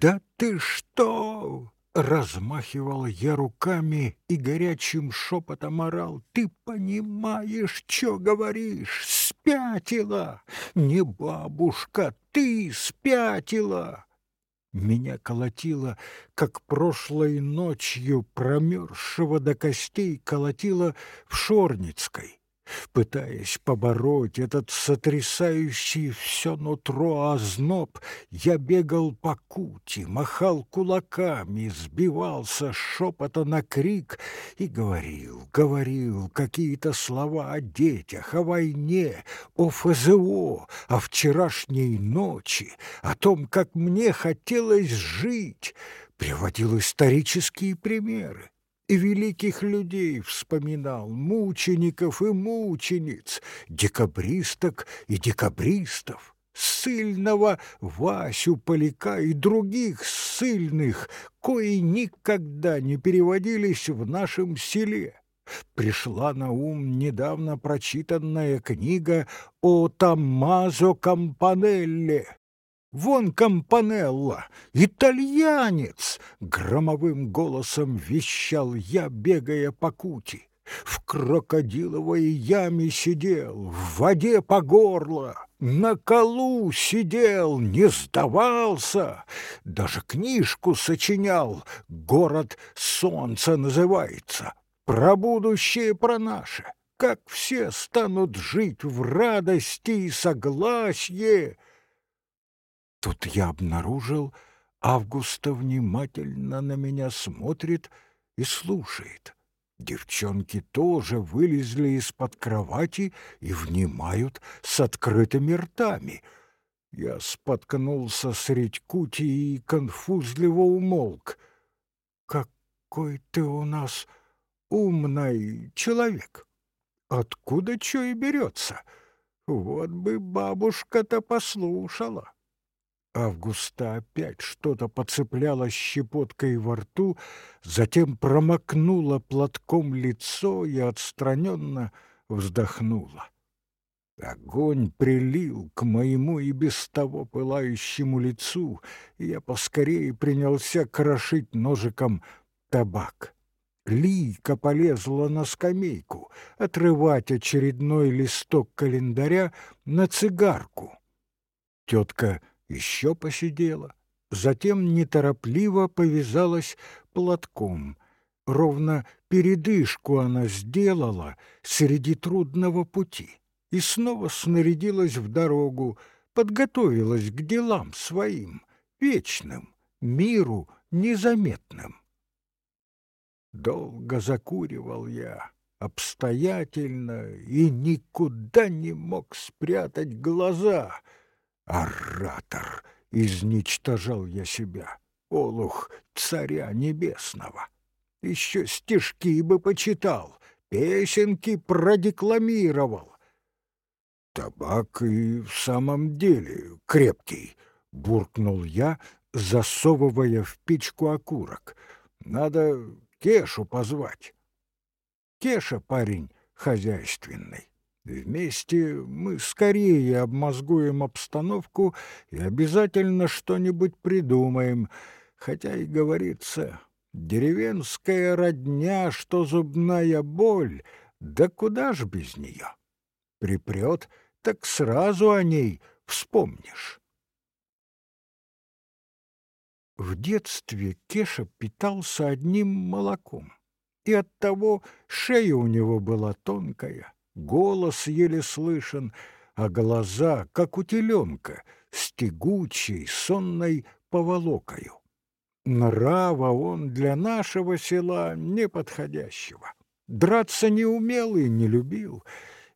«Да ты что?» Размахивал я руками и горячим шепотом орал. «Ты понимаешь, что говоришь? Спятила! Не бабушка, ты спятила!» Меня колотило, как прошлой ночью промерзшего до костей колотило в Шорницкой. Пытаясь побороть этот сотрясающий все нутро озноб, я бегал по кути, махал кулаками, сбивался шепота на крик и говорил, говорил какие-то слова о детях, о войне, о ФЗО, о вчерашней ночи, о том, как мне хотелось жить, приводил исторические примеры и великих людей вспоминал, мучеников и мучениц, декабристок и декабристов, сильного Васю Поляка и других сильных, кои никогда не переводились в нашем селе. Пришла на ум недавно прочитанная книга о Томмазо Кампанелле, Вон Кампанелла, итальянец!» — громовым голосом вещал я, бегая по кути. В крокодиловой яме сидел, в воде по горло, на колу сидел, не сдавался, даже книжку сочинял, «Город солнца» называется, про будущее, про наше, как все станут жить в радости и согласии. Тут я обнаружил, Августа внимательно на меня смотрит и слушает. Девчонки тоже вылезли из-под кровати и внимают с открытыми ртами. Я споткнулся средь кути и конфузливо умолк. «Какой ты у нас умный человек! Откуда чё и берется? Вот бы бабушка-то послушала!» Августа опять что-то поцепляла щепоткой во рту, затем промокнула платком лицо и отстраненно вздохнула. Огонь прилил к моему и без того пылающему лицу, и я поскорее принялся крошить ножиком табак. Лика полезла на скамейку, отрывать очередной листок календаря на цигарку. Тетка еще посидела, затем неторопливо повязалась платком. Ровно передышку она сделала среди трудного пути и снова снарядилась в дорогу, подготовилась к делам своим, вечным, миру незаметным. Долго закуривал я, обстоятельно, и никуда не мог спрятать глаза — Оратор! Изничтожал я себя, олух царя небесного. Еще стишки бы почитал, песенки продекламировал. Табак и в самом деле крепкий, буркнул я, засовывая в печку окурок. Надо Кешу позвать. Кеша парень хозяйственный. Вместе мы скорее обмозгуем обстановку и обязательно что-нибудь придумаем, хотя и говорится, деревенская родня, что зубная боль, да куда ж без нее? Припрет, так сразу о ней вспомнишь. В детстве Кеша питался одним молоком, и оттого шея у него была тонкая, голос еле слышен, а глаза, как у теленка, с тягучей, сонной поволокою. Нрава он для нашего села неподходящего. Драться не умел и не любил.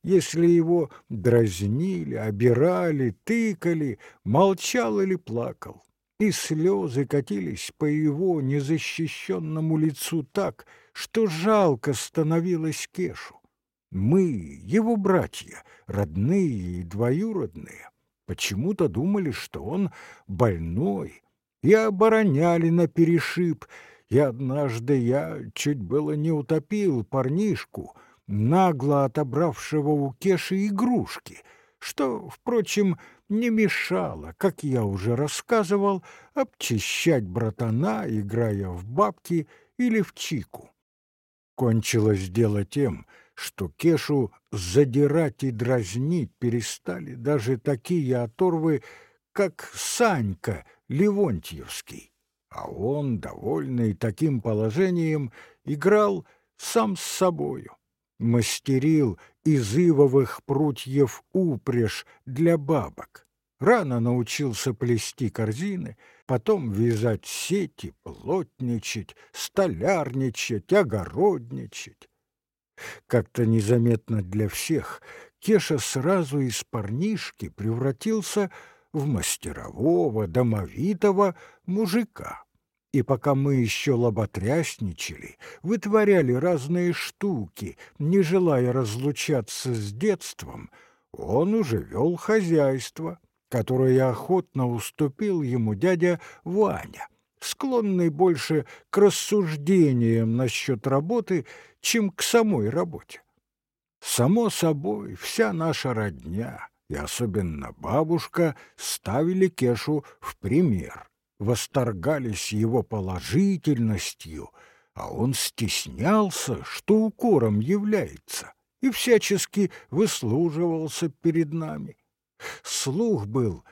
Если его дразнили, обирали, тыкали, молчал или плакал. И слезы катились по его незащищенному лицу так, что жалко становилось Кешу. Мы, его братья, родные и двоюродные, почему-то думали, что он больной, и обороняли на перешиб, и однажды я чуть было не утопил парнишку, нагло отобравшего у Кеши игрушки, что, впрочем, не мешало, как я уже рассказывал, обчищать братана, играя в бабки или в чику. Кончилось дело тем, что Кешу задирать и дразнить перестали даже такие оторвы, как Санька Левонтьевский. А он, довольный таким положением, играл сам с собою, мастерил из ивовых прутьев упряжь для бабок. Рано научился плести корзины, потом вязать сети, плотничать, столярничать, огородничать. Как-то незаметно для всех Кеша сразу из парнишки превратился в мастерового, домовитого мужика. И пока мы еще лоботрясничали, вытворяли разные штуки, не желая разлучаться с детством, он уже вел хозяйство, которое охотно уступил ему дядя Ваня, склонный больше к рассуждениям насчет работы, чем к самой работе. Само собой, вся наша родня, и особенно бабушка, ставили Кешу в пример восторгались его положительностью, а он стеснялся, что укором является, и всячески выслуживался перед нами. Слух был,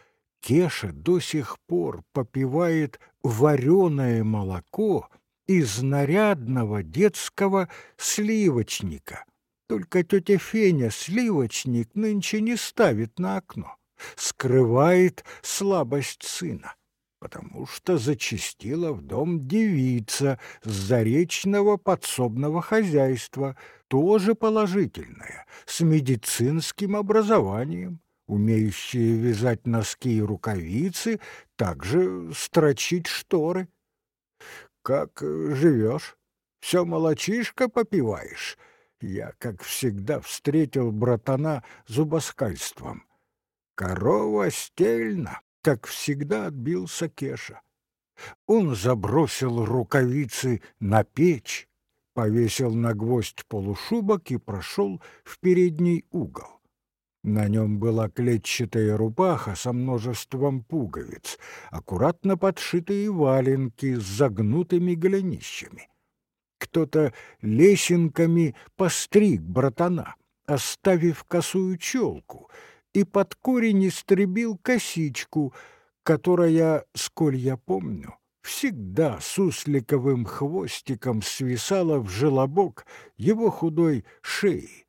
Кеша до сих пор попивает вареное молоко из нарядного детского сливочника. Только тетя Феня сливочник нынче не ставит на окно, скрывает слабость сына потому что зачастила в дом девица с заречного подсобного хозяйства, тоже положительная, с медицинским образованием, умеющая вязать носки и рукавицы, также строчить шторы. «Как живешь? Все молочишко попиваешь?» Я, как всегда, встретил братана зубоскальством. «Корова стельна, как всегда отбился Кеша. Он забросил рукавицы на печь, повесил на гвоздь полушубок и прошел в передний угол. На нем была клетчатая рубаха со множеством пуговиц, аккуратно подшитые валенки с загнутыми голенищами. Кто-то лесенками постриг братана, оставив косую челку — и под корень истребил косичку, которая, сколь я помню, всегда сусликовым хвостиком свисала в желобок его худой шеи.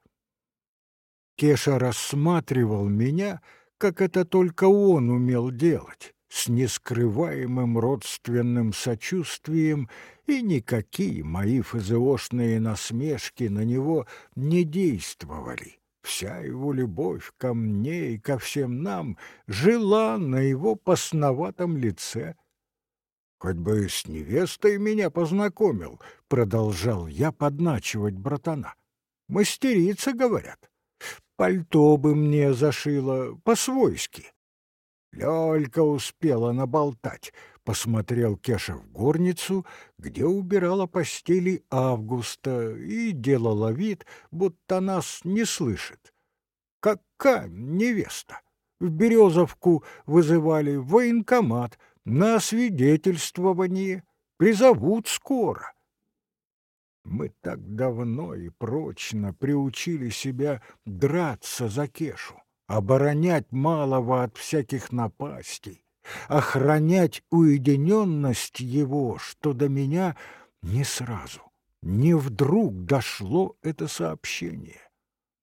Кеша рассматривал меня, как это только он умел делать, с нескрываемым родственным сочувствием, и никакие мои фазеошные насмешки на него не действовали. Вся его любовь ко мне и ко всем нам жила на его посноватом лице. «Хоть бы с невестой меня познакомил», — продолжал я подначивать братана. «Мастерица, говорят. Пальто бы мне зашила по-свойски». Лёлька успела наболтать, посмотрел Кеша в горницу, где убирала постели Августа и делала вид, будто нас не слышит. Какая невеста! В Березовку вызывали военкомат на свидетельствование. Призовут скоро. Мы так давно и прочно приучили себя драться за Кешу, оборонять малого от всяких напастей, охранять уединенность его, что до меня не сразу, не вдруг дошло это сообщение.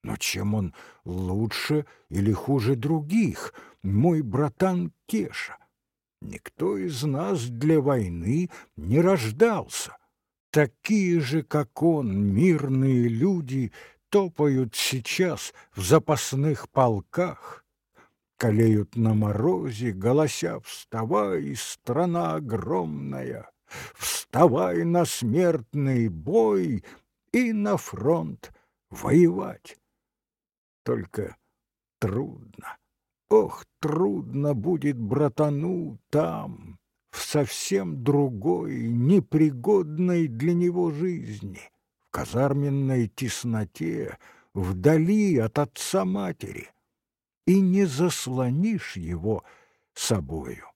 Но чем он лучше или хуже других, мой братан Кеша? Никто из нас для войны не рождался. Такие же, как он, мирные люди топают сейчас в запасных полках, Калеют на морозе, голося «Вставай, страна огромная! Вставай на смертный бой и на фронт воевать!» Только трудно, ох, трудно будет братану там, в совсем другой, непригодной для него жизни, в казарменной тесноте, вдали от отца-матери и не заслонишь его собою.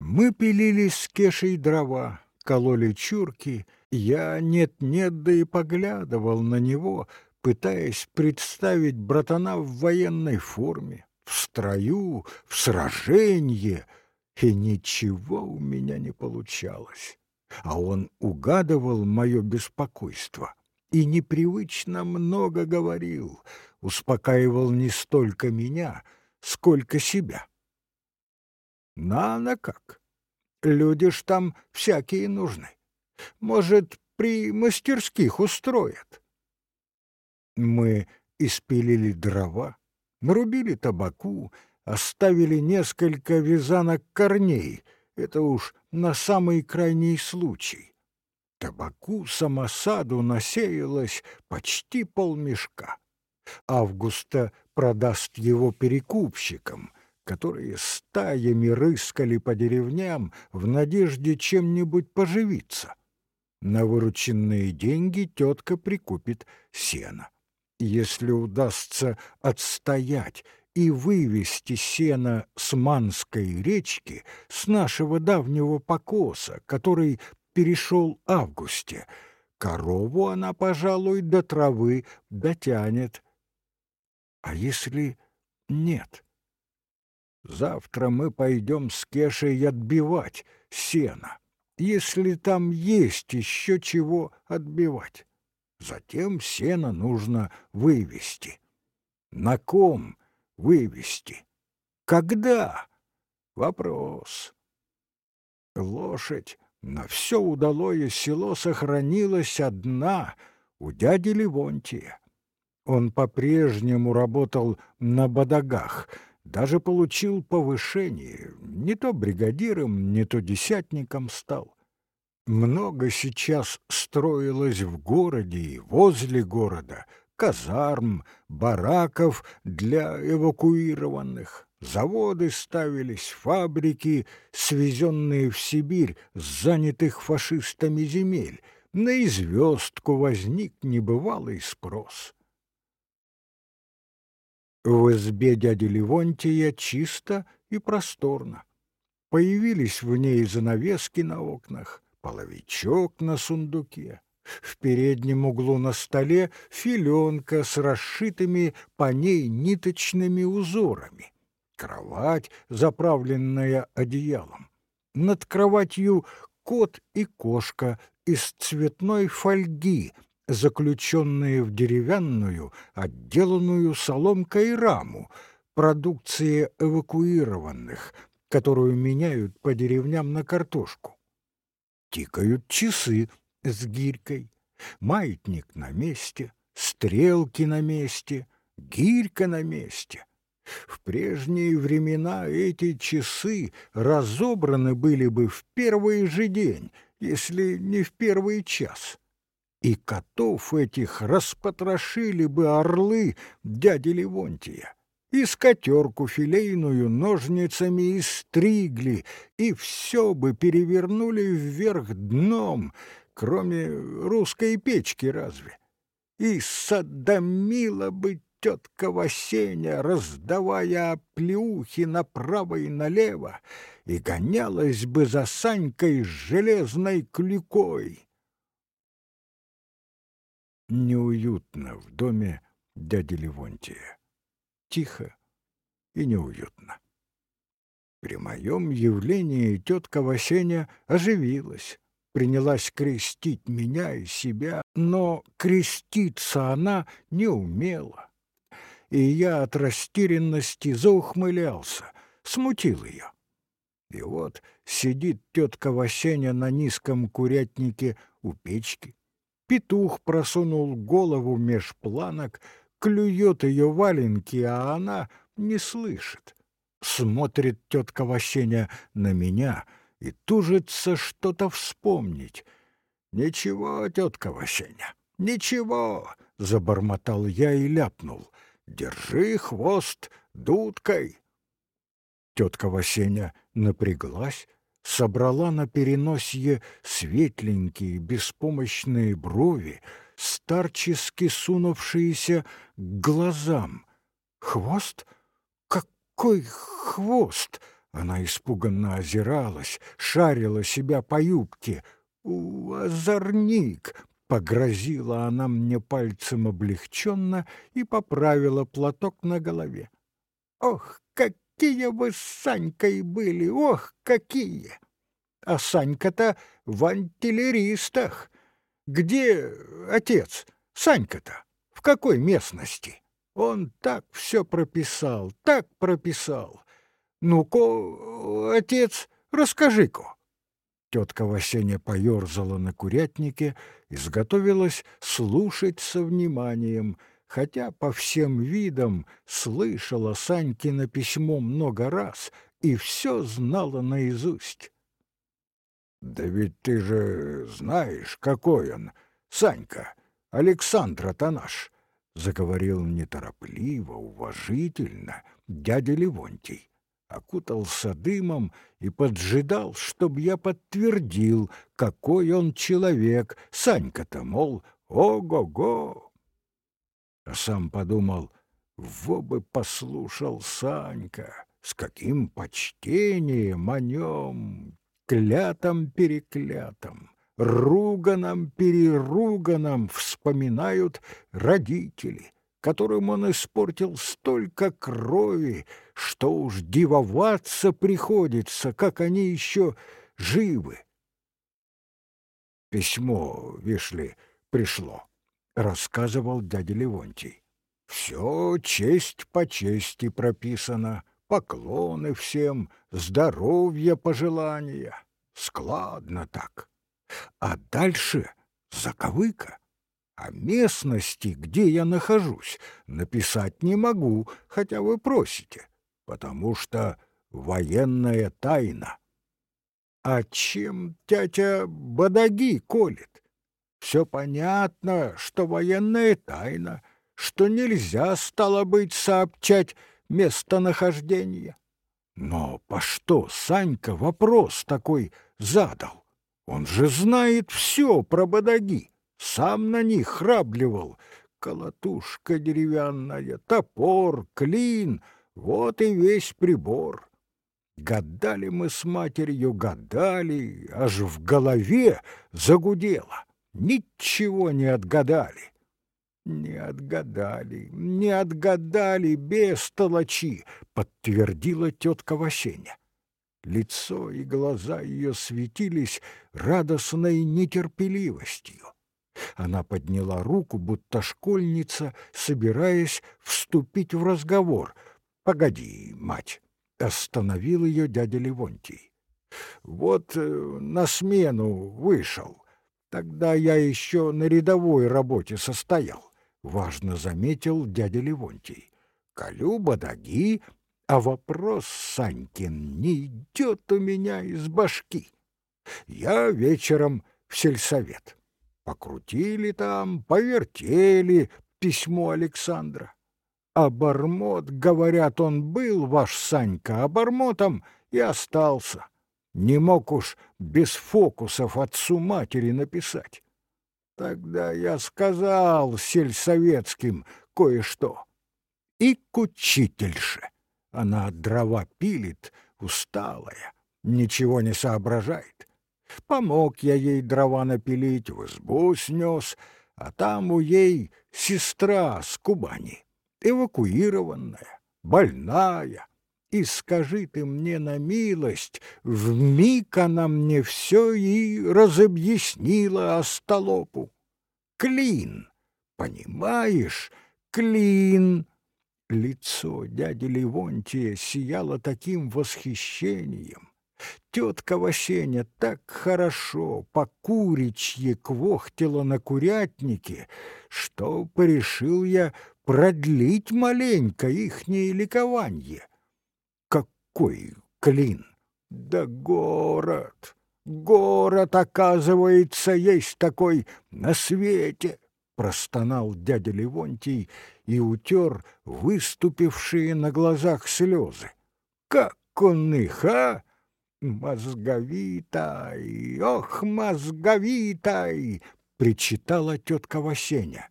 Мы пилили с Кешей дрова, кололи чурки, я нет-нет, да и поглядывал на него, пытаясь представить братана в военной форме, в строю, в сраженье, и ничего у меня не получалось. А он угадывал мое беспокойство и непривычно много говорил, успокаивал не столько меня, сколько себя. На-на как! Люди ж там всякие нужны. Может, при мастерских устроят. Мы испилили дрова, нарубили табаку, оставили несколько вязанок корней. Это уж на самый крайний случай. Табаку самосаду насеялось почти полмешка. Августа продаст его перекупщикам, которые стаями рыскали по деревням в надежде чем-нибудь поживиться. На вырученные деньги тетка прикупит сено. Если удастся отстоять и вывести сено с Манской речки, с нашего давнего покоса, который перешел августе, корову она, пожалуй, до травы дотянет. А если нет? Завтра мы пойдем с Кешей отбивать сено, если там есть еще чего отбивать. Затем сено нужно вывести. На ком вывести? Когда? Вопрос. Лошадь на все удалое село сохранилась одна у дяди Левонтия. Он по-прежнему работал на бодагах, даже получил повышение, не то бригадиром, не то десятником стал. Много сейчас строилось в городе и возле города, казарм, бараков для эвакуированных. Заводы ставились, фабрики, свезенные в Сибирь с занятых фашистами земель. На известку возник небывалый спрос. В избе дяди Левонтия чисто и просторно. Появились в ней занавески на окнах, половичок на сундуке. В переднем углу на столе филенка с расшитыми по ней ниточными узорами. Кровать, заправленная одеялом. Над кроватью кот и кошка из цветной фольги, заключенные в деревянную, отделанную соломкой раму, продукция эвакуированных, которую меняют по деревням на картошку. Тикают часы с гирькой, маятник на месте, стрелки на месте, гирька на месте. В прежние времена эти часы разобраны были бы в первый же день, если не в первый час. И котов этих распотрошили бы орлы дяди Левонтия и скатерку филейную ножницами истригли, и все бы перевернули вверх дном, кроме русской печки разве. И садомила бы тетка Васеня, раздавая оплеухи направо и налево, и гонялась бы за Санькой с железной клюкой. Неуютно в доме дяди Левонтия тихо и неуютно. При моем явлении тетка Васеня оживилась, принялась крестить меня и себя, но креститься она не умела. И я от растерянности заухмылялся, смутил ее. И вот сидит тетка Васеня на низком курятнике у печки. Петух просунул голову меж планок, клюет ее валенки, а она не слышит. Смотрит тетка Васеня на меня и тужится что-то вспомнить. «Ничего, тетка Васеня, ничего!» — забормотал я и ляпнул. «Держи хвост дудкой!» Тетка Васеня напряглась, собрала на переносье светленькие беспомощные брови, старчески сунувшиеся к глазам. Хвост? какой хвост!» Она испуганно озиралась, шарила себя по юбке. «У, озорник!» — погрозила она мне пальцем облегченно и поправила платок на голове. «Ох, какие вы с Санькой были! Ох, какие!» А Санька-то в антиллеристах. Где отец? Санька-то? В какой местности? Он так все прописал, так прописал. Ну-ка, отец, расскажи-ка. Тетка Васеня поерзала на курятнике и сготовилась слушать со вниманием, хотя по всем видам слышала Санькино письмо много раз и все знала наизусть. «Да ведь ты же знаешь, какой он, Санька, Александра-то наш!» — заговорил неторопливо, уважительно дядя Левонтий. Окутался дымом и поджидал, чтоб я подтвердил, какой он человек, Санька-то, мол, ого-го. А сам подумал, во бы послушал Санька, с каким почтением о нем, клятом-переклятом, руганом-переруганом вспоминают родители, которым он испортил столько крови, что уж дивоваться приходится, как они еще живы. Письмо, вишли, пришло, рассказывал дядя Левонтий. Все честь по чести прописано, поклоны всем, здоровья пожелания. Складно так. А дальше заковыка. О местности, где я нахожусь, написать не могу, хотя вы просите, потому что военная тайна. А чем тятя Бадаги колет? Все понятно, что военная тайна, что нельзя, стало быть, сообщать местонахождения. Но по что Санька вопрос такой задал? Он же знает все про бодаги, сам на них храбливал. Колотушка деревянная, топор, клин — вот и весь прибор. Гадали мы с матерью, гадали, аж в голове загудело. Ничего не отгадали. «Не отгадали, не отгадали, бестолочи!» — подтвердила тетка Васеня. Лицо и глаза ее светились радостной нетерпеливостью. Она подняла руку, будто школьница, собираясь вступить в разговор. «Погоди, мать!» — остановил ее дядя Левонтий. «Вот э, на смену вышел. Тогда я еще на рядовой работе состоял. — важно заметил дядя Левонтий. «Колю бодаги, а вопрос, Санькин, не идет у меня из башки. Я вечером в сельсовет. Покрутили там, повертели письмо Александра. Бармот, говорят, он был ваш Санька, Бармотом и остался. Не мог уж без фокусов отцу матери написать. Тогда я сказал сельсоветским кое-что. И к учительше. Она дрова пилит, усталая, ничего не соображает. Помог я ей дрова напилить, в избу снес, а там у ей сестра с Кубани, эвакуированная, больная. И скажи ты мне на милость, вмиг она мне все и разобъяснила остолопу. Клин, понимаешь, клин. Лицо дяди Левонтия сияло таким восхищением. Тетка Васеня так хорошо по куричьи квохтела на курятнике, что порешил я продлить маленько ихнее ликование какой клин? Да город! Город, оказывается, есть такой на свете!» Простонал дядя Левонтий и утер выступившие на глазах слезы. «Как он их, а? Мозговитай! Ох, мозговитай!» — причитала тетка Васеня.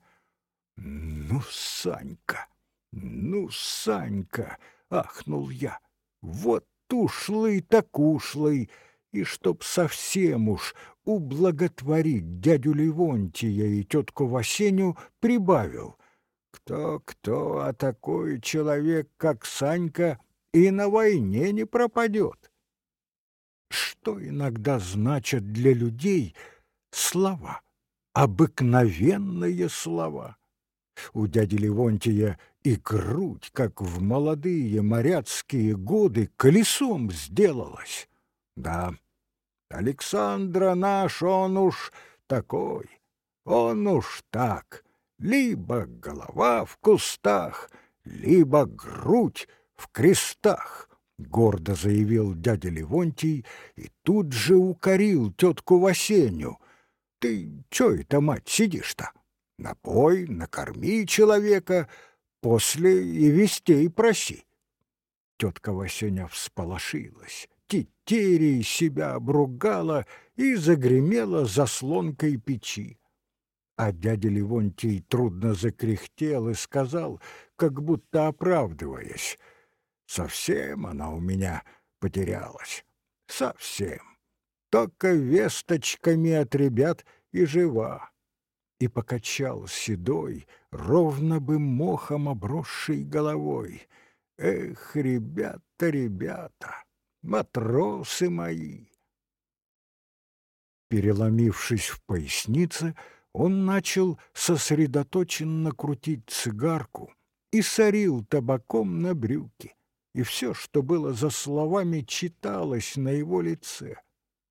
«Ну, Санька, ну, Санька!» — ахнул я. «Вот ушлый так ушлый!» И чтоб совсем уж ублаготворить дядю Левонтия и тетку Васеню, прибавил. Кто-кто, а такой человек, как Санька, и на войне не пропадет. Что иногда значат для людей слова, обыкновенные слова? У дяди Левонтия и грудь, как в молодые моряцкие годы, колесом сделалась. Да, Александра наш, он уж такой, он уж так, либо голова в кустах, либо грудь в крестах, гордо заявил дядя Левонтий и тут же укорил тетку Васеню. Ты чё это, мать, сидишь-то? Напой, накорми человека, после и вестей проси. Тетка Васеня всполошилась тетерей себя обругала и загремела заслонкой печи. А дядя Левонтий трудно закряхтел и сказал, как будто оправдываясь, «Совсем она у меня потерялась, совсем. Только весточками от ребят и жива». И покачал седой, ровно бы мохом обросшей головой. «Эх, ребята, ребята!» матросы мои. Переломившись в пояснице, он начал сосредоточенно крутить цигарку и сорил табаком на брюки, и все, что было за словами, читалось на его лице.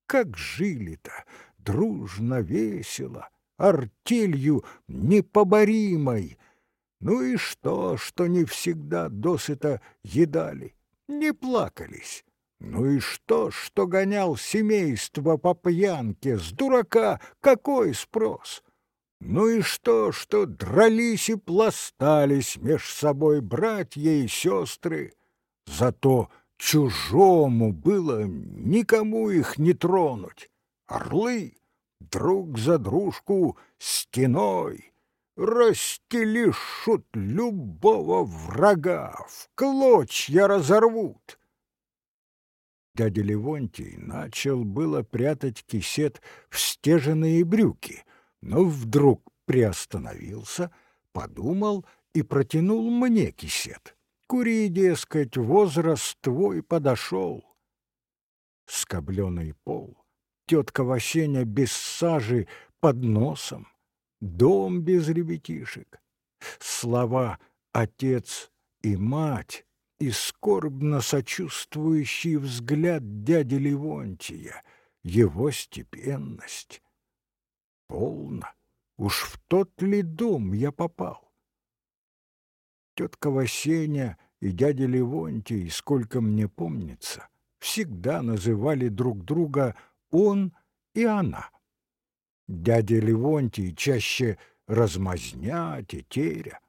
Как жили-то, дружно, весело, артелью непоборимой. Ну и что, что не всегда досыта едали, не плакались, ну и что, что гонял семейство по пьянке, с дурака какой спрос? Ну и что, что дрались и пластались меж собой братья и сестры? Зато чужому было никому их не тронуть. Орлы друг за дружку стеной расстелишут любого врага, в клочья разорвут дядя Левонтий начал было прятать кисет в стеженные брюки, но вдруг приостановился, подумал и протянул мне кисет. Кури, дескать, возраст твой подошел. Скобленый пол, тетка Васеня без сажи под носом, дом без ребятишек. Слова «отец» и «мать» и скорбно сочувствующий взгляд дяди Левонтия, его степенность. Полно, уж в тот ли дом я попал? Тетка Васеня и дядя Левонтий, сколько мне помнится, всегда называли друг друга «он» и «она». Дядя Левонтий чаще размазня, тетеря.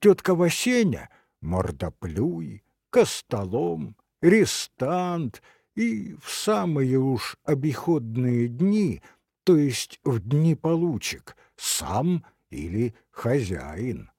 Тетка Васеня — мордоплюй, костолом, рестант и в самые уж обиходные дни, то есть в дни получек, сам или хозяин.